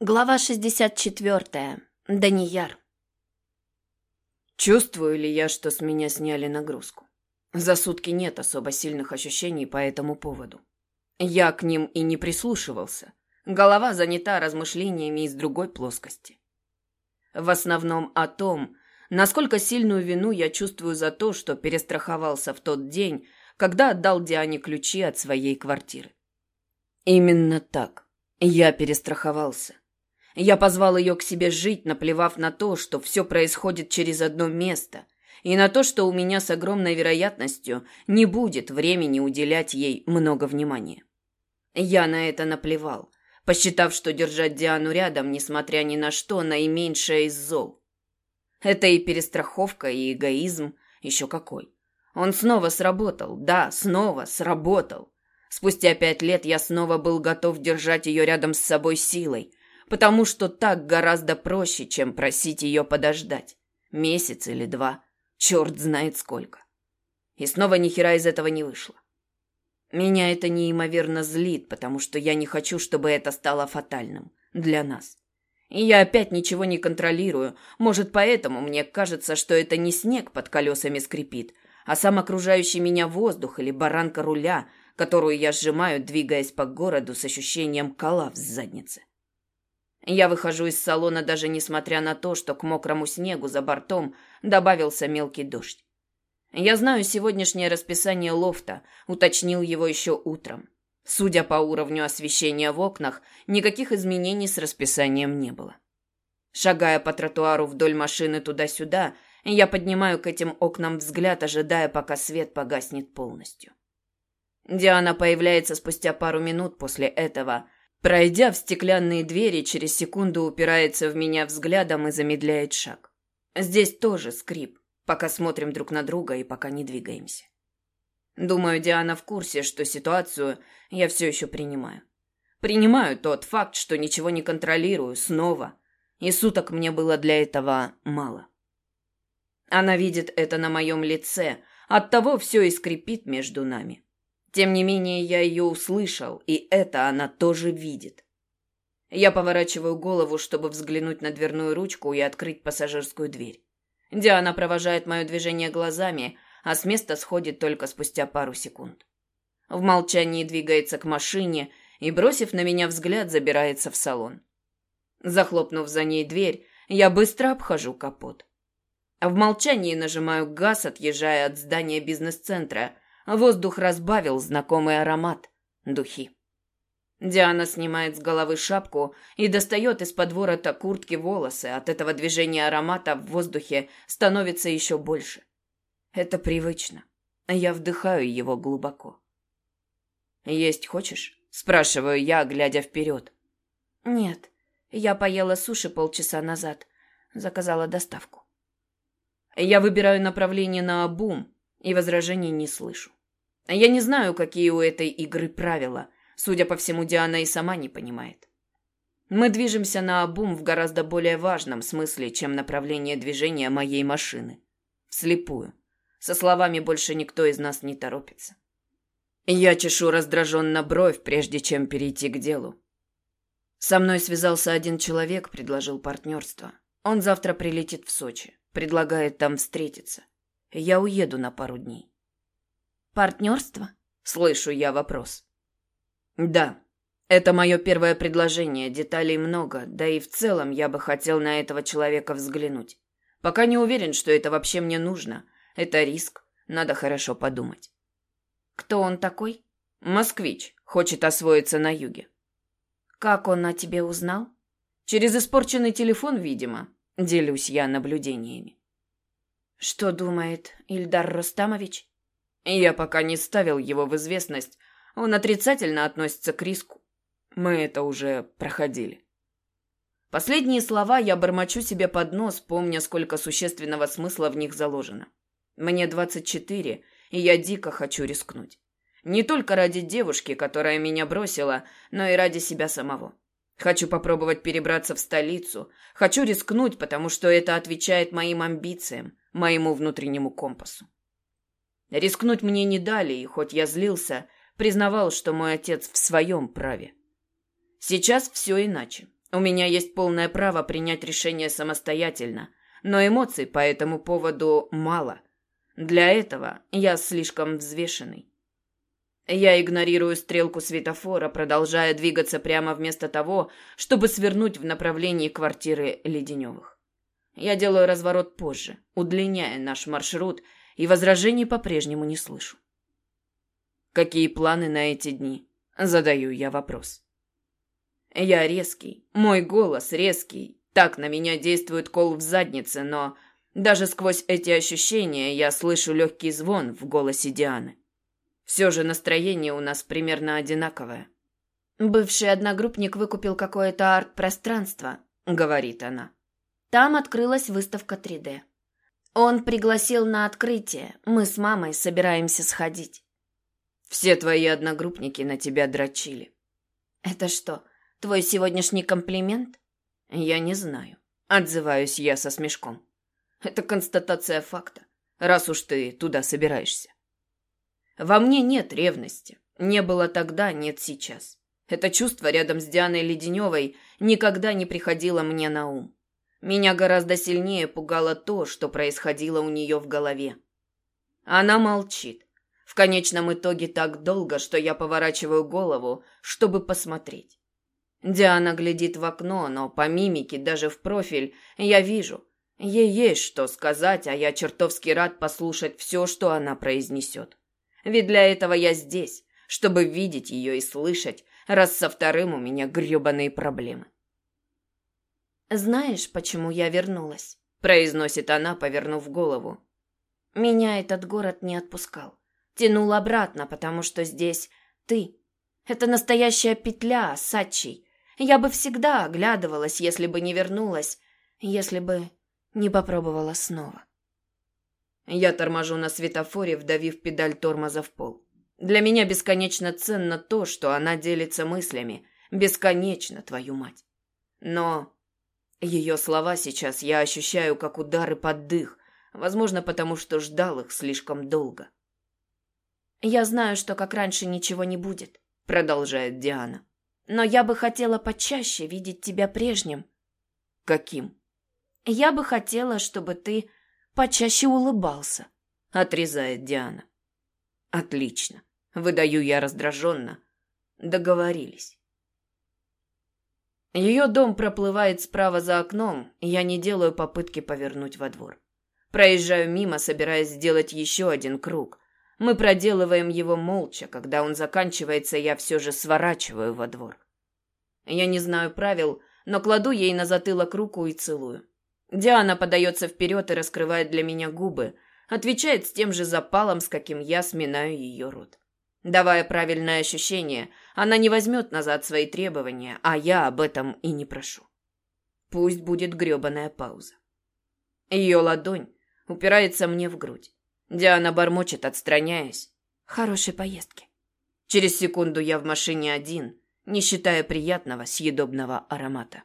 Глава 64. Данияр. Чувствую ли я, что с меня сняли нагрузку? За сутки нет особо сильных ощущений по этому поводу. Я к ним и не прислушивался. Голова занята размышлениями из другой плоскости. В основном о том, насколько сильную вину я чувствую за то, что перестраховался в тот день, когда отдал Диане ключи от своей квартиры. Именно так. Я перестраховался. Я позвал ее к себе жить, наплевав на то, что все происходит через одно место, и на то, что у меня с огромной вероятностью не будет времени уделять ей много внимания. Я на это наплевал, посчитав, что держать Диану рядом, несмотря ни на что, наименьшее из зол. Это и перестраховка, и эгоизм, еще какой. Он снова сработал, да, снова сработал. Спустя пять лет я снова был готов держать ее рядом с собой силой, потому что так гораздо проще, чем просить ее подождать. Месяц или два. Черт знает сколько. И снова ни хера из этого не вышло. Меня это неимоверно злит, потому что я не хочу, чтобы это стало фатальным для нас. И я опять ничего не контролирую. Может, поэтому мне кажется, что это не снег под колесами скрипит, а сам окружающий меня воздух или баранка руля, которую я сжимаю, двигаясь по городу с ощущением кола в заднице. Я выхожу из салона даже несмотря на то, что к мокрому снегу за бортом добавился мелкий дождь. Я знаю сегодняшнее расписание лофта, уточнил его еще утром. Судя по уровню освещения в окнах, никаких изменений с расписанием не было. Шагая по тротуару вдоль машины туда-сюда, я поднимаю к этим окнам взгляд, ожидая, пока свет погаснет полностью. Диана появляется спустя пару минут после этого, Пройдя в стеклянные двери, через секунду упирается в меня взглядом и замедляет шаг. Здесь тоже скрип, пока смотрим друг на друга и пока не двигаемся. Думаю, Диана в курсе, что ситуацию я все еще принимаю. Принимаю тот факт, что ничего не контролирую снова, и суток мне было для этого мало. Она видит это на моем лице, оттого все и скрипит между нами. Тем не менее, я ее услышал, и это она тоже видит. Я поворачиваю голову, чтобы взглянуть на дверную ручку и открыть пассажирскую дверь. Диана провожает мое движение глазами, а с места сходит только спустя пару секунд. В молчании двигается к машине и, бросив на меня взгляд, забирается в салон. Захлопнув за ней дверь, я быстро обхожу капот. В молчании нажимаю газ, отъезжая от здания бизнес-центра – Воздух разбавил знакомый аромат – духи. Диана снимает с головы шапку и достает из-под ворота куртки волосы. От этого движения аромата в воздухе становится еще больше. Это привычно. Я вдыхаю его глубоко. «Есть хочешь?» – спрашиваю я, глядя вперед. «Нет, я поела суши полчаса назад. Заказала доставку». Я выбираю направление на Абум и возражений не слышу. Я не знаю, какие у этой игры правила. Судя по всему, Диана и сама не понимает. Мы движемся на обум в гораздо более важном смысле, чем направление движения моей машины. Вслепую. Со словами больше никто из нас не торопится. Я чешу раздраженно бровь, прежде чем перейти к делу. Со мной связался один человек, предложил партнерство. Он завтра прилетит в Сочи. Предлагает там встретиться. Я уеду на пару дней. Партнерство? Слышу я вопрос. Да. Это мое первое предложение, деталей много, да и в целом я бы хотел на этого человека взглянуть. Пока не уверен, что это вообще мне нужно. Это риск, надо хорошо подумать. Кто он такой? Москвич, хочет освоиться на юге. Как он о тебе узнал? Через испорченный телефон, видимо. Делюсь я наблюдениями. Что думает Ильдар Рустамович? Я пока не ставил его в известность. Он отрицательно относится к риску. Мы это уже проходили. Последние слова я бормочу себе под нос, помня, сколько существенного смысла в них заложено. Мне 24, и я дико хочу рискнуть. Не только ради девушки, которая меня бросила, но и ради себя самого. Хочу попробовать перебраться в столицу. Хочу рискнуть, потому что это отвечает моим амбициям, моему внутреннему компасу. Рискнуть мне не дали, и хоть я злился, признавал, что мой отец в своем праве. Сейчас все иначе. У меня есть полное право принять решение самостоятельно, но эмоций по этому поводу мало. Для этого я слишком взвешенный. Я игнорирую стрелку светофора, продолжая двигаться прямо вместо того, чтобы свернуть в направлении квартиры Леденевых. Я делаю разворот позже, удлиняя наш маршрут, и возражений по-прежнему не слышу. Какие планы на эти дни? Задаю я вопрос. Я резкий, мой голос резкий. Так на меня действует кол в заднице, но даже сквозь эти ощущения я слышу легкий звон в голосе Дианы. Все же настроение у нас примерно одинаковое. «Бывший одногруппник выкупил какое-то арт-пространство», — говорит она. «Там открылась выставка 3D. Он пригласил на открытие. Мы с мамой собираемся сходить». «Все твои одногруппники на тебя дрочили». «Это что, твой сегодняшний комплимент?» «Я не знаю». Отзываюсь я со смешком. «Это констатация факта, раз уж ты туда собираешься». Во мне нет ревности. Не было тогда, нет сейчас. Это чувство рядом с Дианой Леденевой никогда не приходило мне на ум. Меня гораздо сильнее пугало то, что происходило у нее в голове. Она молчит. В конечном итоге так долго, что я поворачиваю голову, чтобы посмотреть. Диана глядит в окно, но по мимике, даже в профиль, я вижу. Ей есть что сказать, а я чертовски рад послушать все, что она произнесет. Ведь для этого я здесь, чтобы видеть ее и слышать, раз со вторым у меня грёбаные проблемы. «Знаешь, почему я вернулась?» – произносит она, повернув голову. «Меня этот город не отпускал. Тянул обратно, потому что здесь ты. Это настоящая петля, Сачий. Я бы всегда оглядывалась, если бы не вернулась, если бы не попробовала снова». Я торможу на светофоре, вдавив педаль тормоза в пол. Для меня бесконечно ценно то, что она делится мыслями. Бесконечно, твою мать. Но ее слова сейчас я ощущаю как удары под дых, возможно, потому что ждал их слишком долго. «Я знаю, что как раньше ничего не будет», — продолжает Диана. «Но я бы хотела почаще видеть тебя прежним». «Каким?» «Я бы хотела, чтобы ты почаще улыбался», — отрезает Диана. «Отлично», — выдаю я раздраженно. Договорились. Ее дом проплывает справа за окном, и я не делаю попытки повернуть во двор. Проезжаю мимо, собираясь сделать еще один круг. Мы проделываем его молча. Когда он заканчивается, я все же сворачиваю во двор. Я не знаю правил, но кладу ей на затылок руку и целую. Диана подается вперед и раскрывает для меня губы, отвечает с тем же запалом, с каким я сминаю ее рот. Давая правильное ощущение, она не возьмет назад свои требования, а я об этом и не прошу. Пусть будет гребаная пауза. Ее ладонь упирается мне в грудь. Диана бормочет, отстраняясь. «Хорошей поездки». Через секунду я в машине один, не считая приятного съедобного аромата.